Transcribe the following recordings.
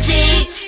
romantic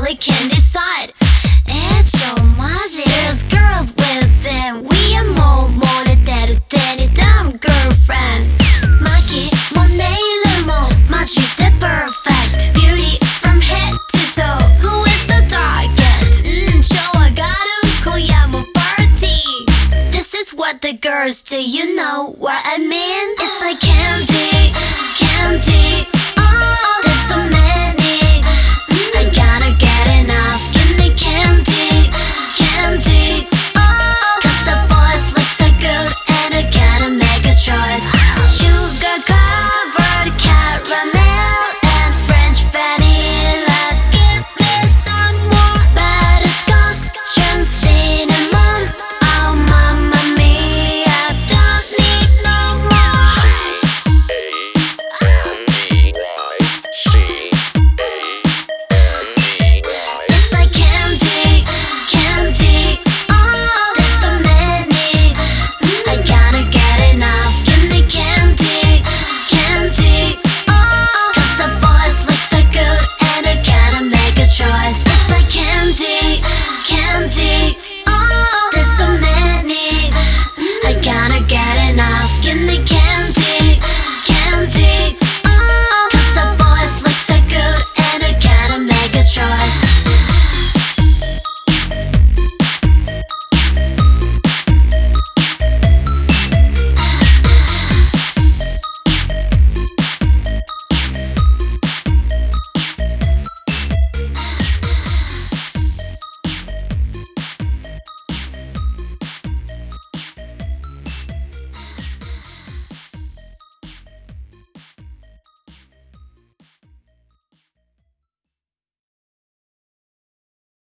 really can decide. It's your magic. There's girls with them. We are more more than that than dumb girlfriend. Maki, mon nail, mon magic, the perfect beauty from head to toe. Who is the target? Mm, 좋아가는 거야 party. This is what the girls do. You know what I mean? It's like candy.